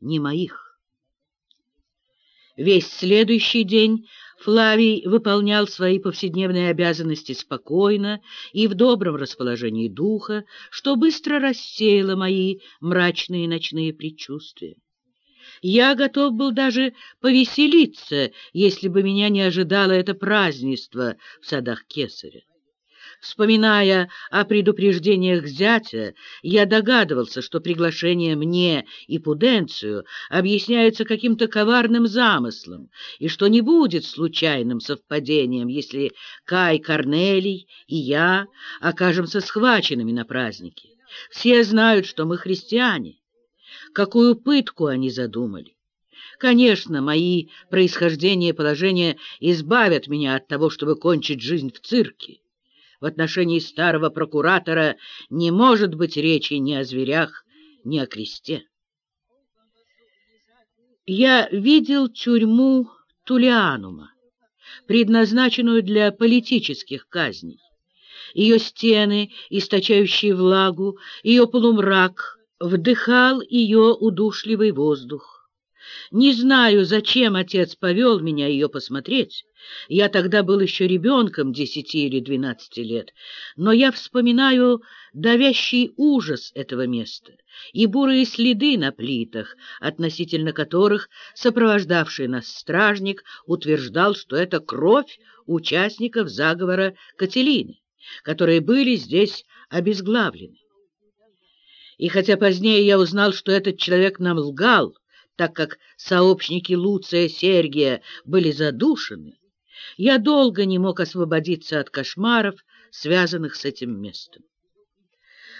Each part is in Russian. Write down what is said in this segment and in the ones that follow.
не моих. Весь следующий день Флавий выполнял свои повседневные обязанности спокойно и в добром расположении духа, что быстро рассеяло мои мрачные ночные предчувствия. Я готов был даже повеселиться, если бы меня не ожидало это празднество в садах Кесаря. Вспоминая о предупреждениях зятя, я догадывался, что приглашение мне и Пуденцию объясняется каким-то коварным замыслом, и что не будет случайным совпадением, если Кай Корнелий и я окажемся схваченными на празднике. Все знают, что мы христиане. Какую пытку они задумали! Конечно, мои происхождение и положение избавят меня от того, чтобы кончить жизнь в цирке. В отношении старого прокуратора не может быть речи ни о зверях, ни о кресте. Я видел тюрьму Тулианума, предназначенную для политических казней. Ее стены, источающие влагу, ее полумрак, вдыхал ее удушливый воздух. Не знаю, зачем отец повел меня ее посмотреть. Я тогда был еще ребенком десяти или двенадцати лет, но я вспоминаю давящий ужас этого места и бурые следы на плитах, относительно которых сопровождавший нас стражник утверждал, что это кровь участников заговора Кателины, которые были здесь обезглавлены. И хотя позднее я узнал, что этот человек нам лгал, так как сообщники Луция Сергия были задушены, я долго не мог освободиться от кошмаров, связанных с этим местом.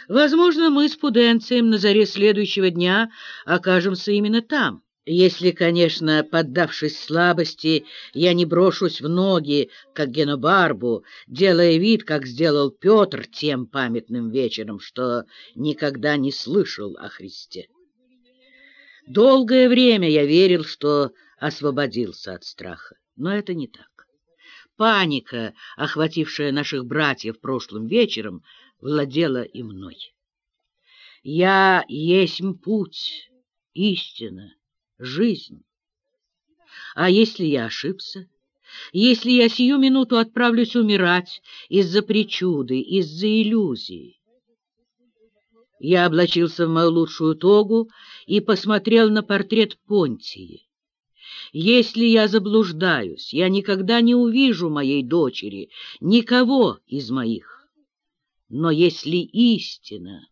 Возможно, мы с Пуденцием на заре следующего дня окажемся именно там, если, конечно, поддавшись слабости, я не брошусь в ноги, как Генобарбу, делая вид, как сделал Петр тем памятным вечером, что никогда не слышал о Христе. Долгое время я верил, что освободился от страха, но это не так. Паника, охватившая наших братьев прошлым вечером, владела и мной. Я есть путь, истина, жизнь. А если я ошибся? Если я сию минуту отправлюсь умирать из-за причуды, из-за иллюзии? Я облачился в мою лучшую тогу и посмотрел на портрет Понтии. Если я заблуждаюсь, я никогда не увижу моей дочери, никого из моих. Но если истина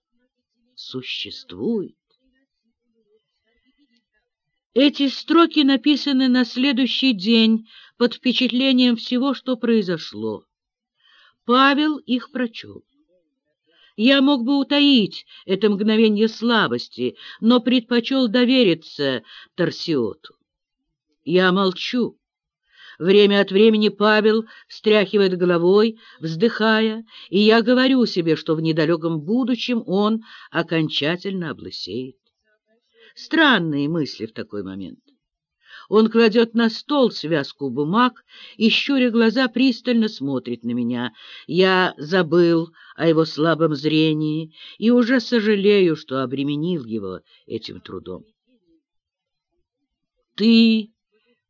существует... Эти строки написаны на следующий день под впечатлением всего, что произошло. Павел их прочел. Я мог бы утаить это мгновение слабости, но предпочел довериться Торсиоту. Я молчу. Время от времени Павел встряхивает головой, вздыхая, и я говорю себе, что в недалеком будущем он окончательно облысеет. Странные мысли в такой момент. Он кладет на стол связку бумаг и, щуря глаза, пристально смотрит на меня. Я забыл о его слабом зрении и уже сожалею, что обременил его этим трудом. — Ты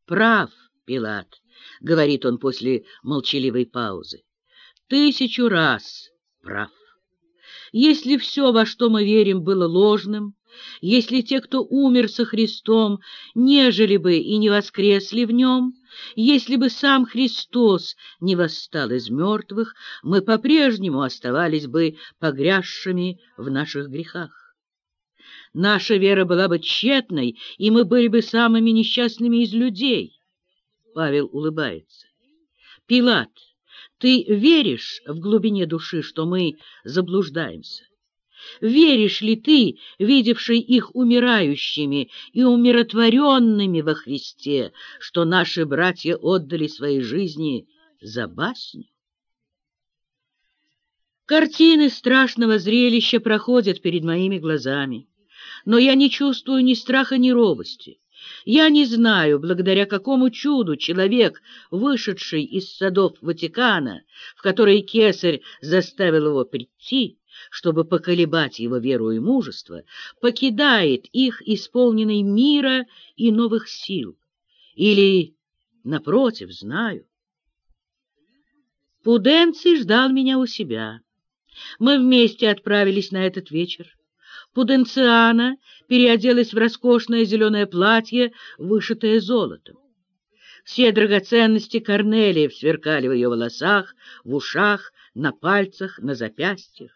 прав, Пилат, — говорит он после молчаливой паузы. — Тысячу раз прав. Если все, во что мы верим, было ложным, если те, кто умер со Христом, нежели бы и не воскресли в нем, если бы сам Христос не восстал из мертвых, мы по-прежнему оставались бы погрязшими в наших грехах. Наша вера была бы тщетной, и мы были бы самыми несчастными из людей. Павел улыбается. Пилат, ты веришь в глубине души, что мы заблуждаемся? Веришь ли ты, видевший их умирающими и умиротворенными во Христе, что наши братья отдали свои жизни за басню? Картины страшного зрелища проходят перед моими глазами, но я не чувствую ни страха, ни робости. Я не знаю, благодаря какому чуду человек, вышедший из садов Ватикана, в который кесарь заставил его прийти, чтобы поколебать его веру и мужество, покидает их, исполненный мира и новых сил. Или, напротив, знаю. Пуденций ждал меня у себя. Мы вместе отправились на этот вечер. Пуденциана переоделась в роскошное зеленое платье, вышитое золотом. Все драгоценности Корнелиев сверкали в ее волосах, в ушах, на пальцах, на запястьях.